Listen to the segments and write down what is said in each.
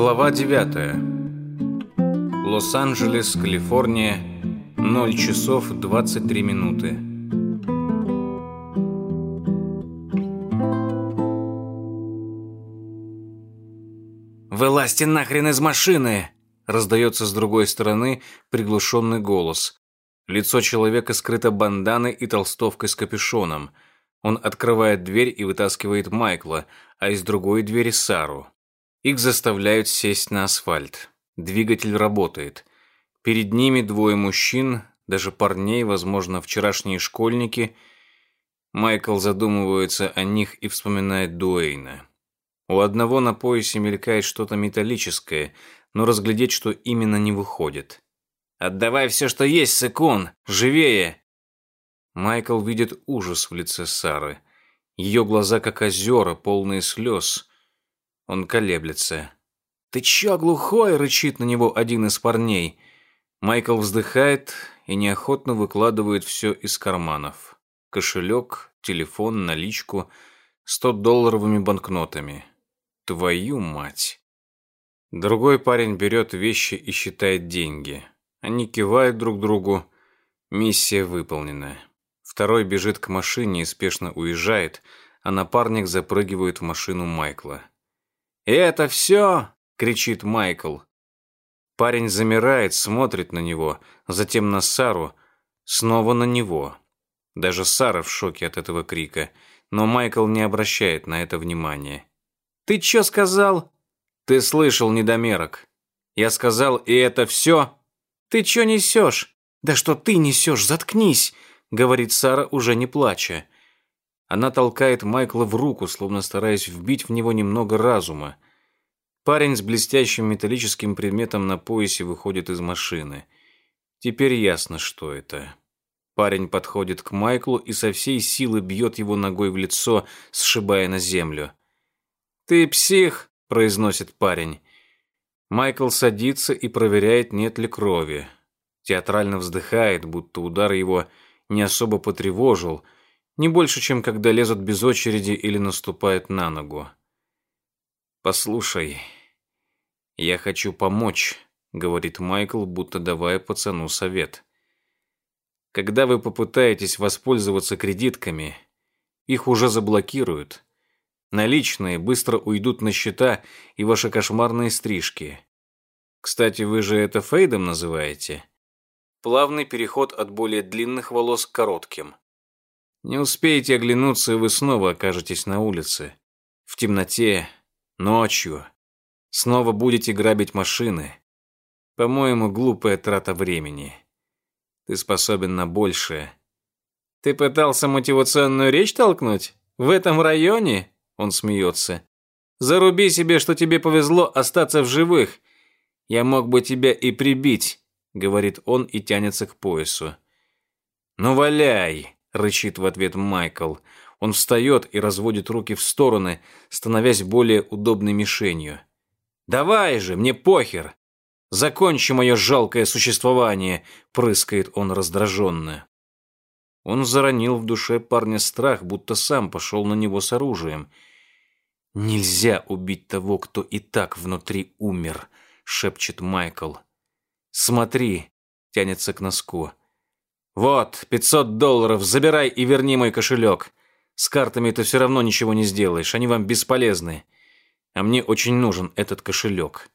Глава 9. Лос-Анджелес, Калифорния, 0 часов 23 минуты. «Вылазьте нахрен из машины!» раздается с другой стороны приглушенный голос. Лицо человека скрыто банданой и толстовкой с капюшоном. Он открывает дверь и вытаскивает Майкла, а из другой двери Сару. Их заставляют сесть на асфальт. Двигатель работает. Перед ними двое мужчин, даже парней, возможно, вчерашние школьники. Майкл задумывается о них и вспоминает Дуэйна. У одного на поясе мелькает что-то металлическое, но разглядеть, что именно, не выходит. «Отдавай все, что есть, Секун! Живее!» Майкл видит ужас в лице Сары. Ее глаза как озера, полные слез. Он колеблется. «Ты чё, глухой?» — рычит на него один из парней. Майкл вздыхает и неохотно выкладывает все из карманов. Кошелек, телефон, наличку, сто долларовыми банкнотами. Твою мать! Другой парень берет вещи и считает деньги. Они кивают друг другу. Миссия выполнена. Второй бежит к машине и спешно уезжает, а напарник запрыгивает в машину Майкла. «Это все!» — кричит Майкл. Парень замирает, смотрит на него, затем на Сару, снова на него. Даже Сара в шоке от этого крика, но Майкл не обращает на это внимания. «Ты что сказал?» «Ты слышал, недомерок. Я сказал, и это все?» «Ты что несешь?» «Да что ты несешь? Заткнись!» говорит Сара, уже не плача. Она толкает Майкла в руку, словно стараясь вбить в него немного разума. Парень с блестящим металлическим предметом на поясе выходит из машины. Теперь ясно, что это. Парень подходит к Майклу и со всей силы бьет его ногой в лицо, сшибая на землю. «Ты псих!» произносит парень. Майкл садится и проверяет, нет ли крови. Театрально вздыхает, будто удар его не особо потревожил, не больше, чем когда лезут без очереди или наступают на ногу. «Послушай, я хочу помочь», — говорит Майкл, будто давая пацану совет. «Когда вы попытаетесь воспользоваться кредитками, их уже заблокируют. Наличные быстро уйдут на счета и ваши кошмарные стрижки. Кстати, вы же это фейдом называете? Плавный переход от более длинных волос к коротким. Не успеете оглянуться, и вы снова окажетесь на улице. В темноте, ночью. Снова будете грабить машины. По-моему, глупая трата времени. Ты способен на большее. Ты пытался мотивационную речь толкнуть? В этом районе? Он смеется. Заруби себе, что тебе повезло остаться в живых. Я мог бы тебя и прибить, говорит он и тянется к поясу. Ну валяй, рычит в ответ Майкл. Он встает и разводит руки в стороны, становясь более удобной мишенью. «Давай же, мне похер! Закончи мое жалкое существование!» — прыскает он раздраженно. Он заронил в душе парня страх, будто сам пошел на него с оружием — «Нельзя убить того, кто и так внутри умер», — шепчет Майкл. «Смотри», — тянется к носку. «Вот, пятьсот долларов, забирай и верни мой кошелек. С картами ты все равно ничего не сделаешь, они вам бесполезны. А мне очень нужен этот кошелек».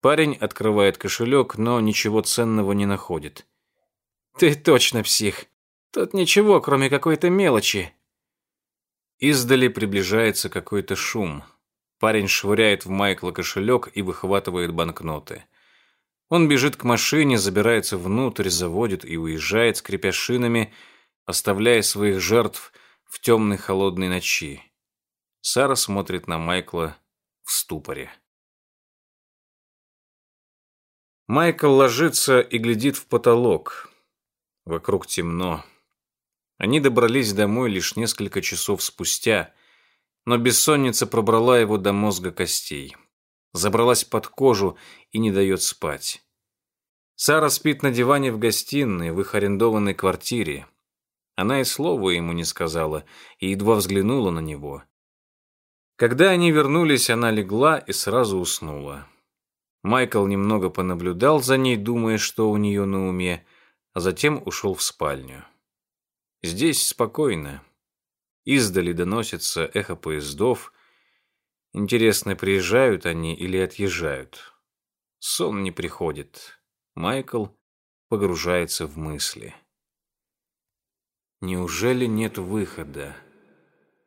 Парень открывает кошелек, но ничего ценного не находит. «Ты точно псих. Тут ничего, кроме какой-то мелочи», Издали приближается какой-то шум. Парень швыряет в Майкла кошелек и выхватывает банкноты. Он бежит к машине, забирается внутрь, заводит и уезжает, скрипя шинами, оставляя своих жертв в темной холодной ночи. Сара смотрит на Майкла в ступоре. Майкл ложится и глядит в потолок. Вокруг темно. Они добрались домой лишь несколько часов спустя, но бессонница пробрала его до мозга костей. Забралась под кожу и не дает спать. Сара спит на диване в гостиной в их арендованной квартире. Она и слова ему не сказала и едва взглянула на него. Когда они вернулись, она легла и сразу уснула. Майкл немного понаблюдал за ней, думая, что у нее на уме, а затем ушел в спальню. Здесь спокойно. Издали доносится эхо поездов. Интересно, приезжают они или отъезжают. Сон не приходит. Майкл погружается в мысли. Неужели нет выхода?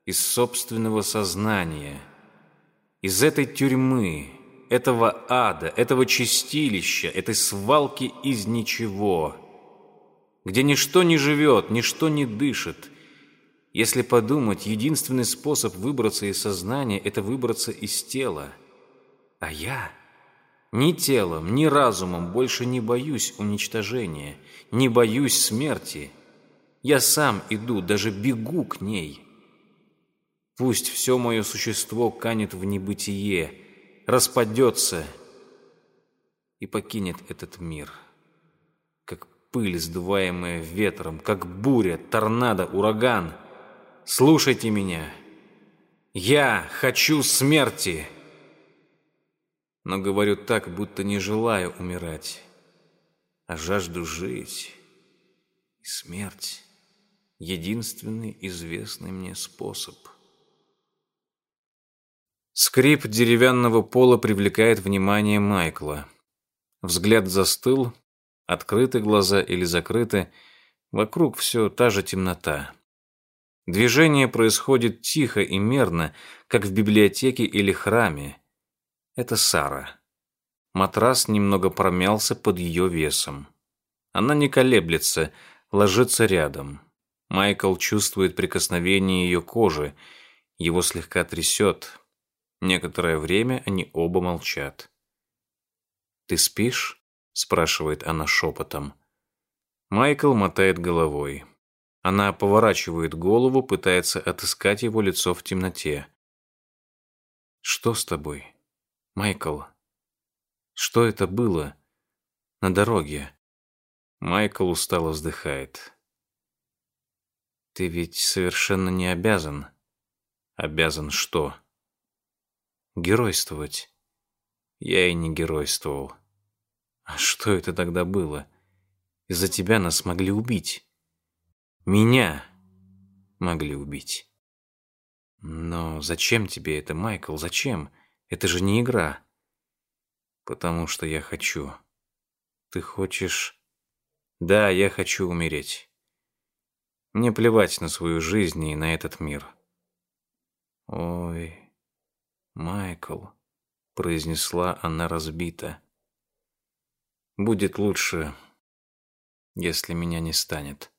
Из собственного сознания, из этой тюрьмы, этого ада, этого чистилища, этой свалки из ничего, где ничто не живет, ничто не дышит. Если подумать, единственный способ выбраться из сознания – это выбраться из тела. А я ни телом, ни разумом больше не боюсь уничтожения, не боюсь смерти. Я сам иду, даже бегу к ней. Пусть все мое существо канет в небытие, распадется и покинет этот мир, как пыль, сдуваемая ветром, как буря, торнадо, ураган. Слушайте меня. Я хочу смерти но говорю так, будто не желаю умирать, а жажду жить. И смерть — единственный известный мне способ. Скрип деревянного пола привлекает внимание Майкла. Взгляд застыл, открыты глаза или закрыты, вокруг все та же темнота. Движение происходит тихо и мерно, как в библиотеке или храме. Это Сара. Матрас немного промялся под ее весом. Она не колеблется, ложится рядом. Майкл чувствует прикосновение ее кожи, его слегка трясет. Некоторое время они оба молчат. «Ты спишь?» — спрашивает она шепотом. Майкл мотает головой. Она поворачивает голову, пытается отыскать его лицо в темноте. «Что с тобой?» Майкл, что это было на дороге? Майкл устало вздыхает. Ты ведь совершенно не обязан. Обязан что? Геройствовать. Я и не геройствовал. А что это тогда было? Из-за тебя нас могли убить. Меня могли убить. Но зачем тебе это, Майкл, зачем? Зачем? Это же не игра. Потому что я хочу. Ты хочешь... Да, я хочу умереть. Мне плевать на свою жизнь и на этот мир. Ой, Майкл, произнесла она разбито. Будет лучше, если меня не станет.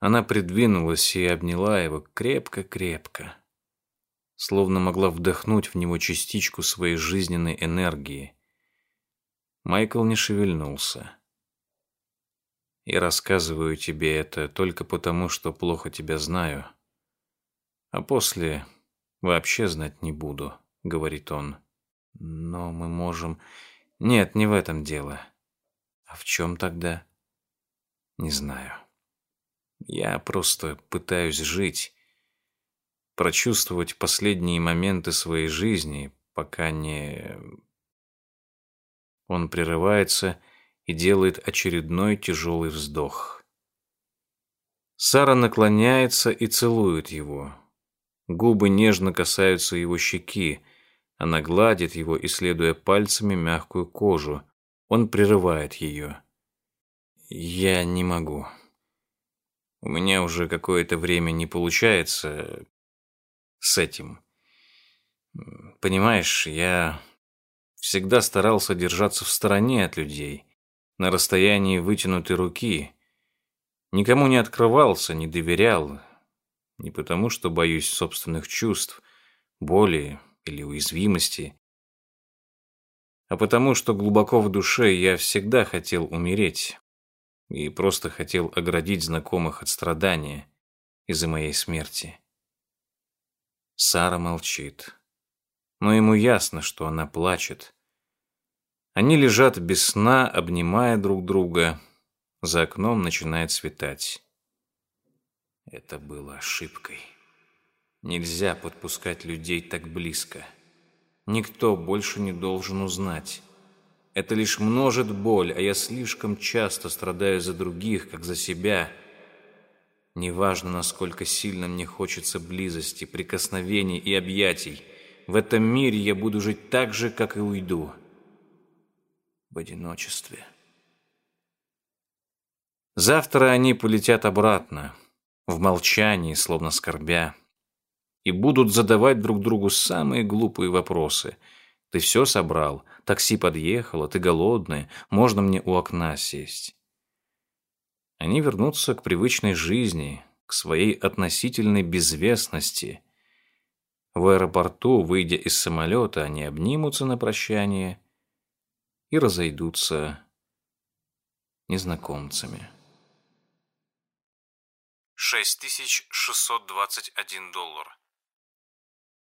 Она придвинулась и обняла его крепко-крепко словно могла вдохнуть в него частичку своей жизненной энергии. Майкл не шевельнулся. «Я рассказываю тебе это только потому, что плохо тебя знаю, а после вообще знать не буду», — говорит он. «Но мы можем...» «Нет, не в этом дело. А в чем тогда?» «Не знаю. Я просто пытаюсь жить» прочувствовать последние моменты своей жизни, пока не... Он прерывается и делает очередной тяжелый вздох. Сара наклоняется и целует его. Губы нежно касаются его щеки. Она гладит его, исследуя пальцами мягкую кожу. Он прерывает ее. «Я не могу. У меня уже какое-то время не получается с этим. Понимаешь, я всегда старался держаться в стороне от людей, на расстоянии вытянутой руки. Никому не открывался, не доверял. Не потому, что боюсь собственных чувств, боли или уязвимости, а потому, что глубоко в душе я всегда хотел умереть и просто хотел оградить знакомых от страдания из-за моей смерти. Сара молчит. Но ему ясно, что она плачет. Они лежат без сна, обнимая друг друга. За окном начинает светать. Это было ошибкой. Нельзя подпускать людей так близко. Никто больше не должен узнать. Это лишь множит боль, а я слишком часто страдаю за других, как за себя. Неважно, насколько сильно мне хочется близости, прикосновений и объятий. В этом мире я буду жить так же, как и уйду. В одиночестве. Завтра они полетят обратно, в молчании, словно скорбя и будут задавать друг другу самые глупые вопросы. «Ты все собрал? Такси подъехало? Ты голодный? Можно мне у окна сесть?» Они вернутся к привычной жизни, к своей относительной безвестности. В аэропорту, выйдя из самолета, они обнимутся на прощание и разойдутся незнакомцами. 6621 доллар.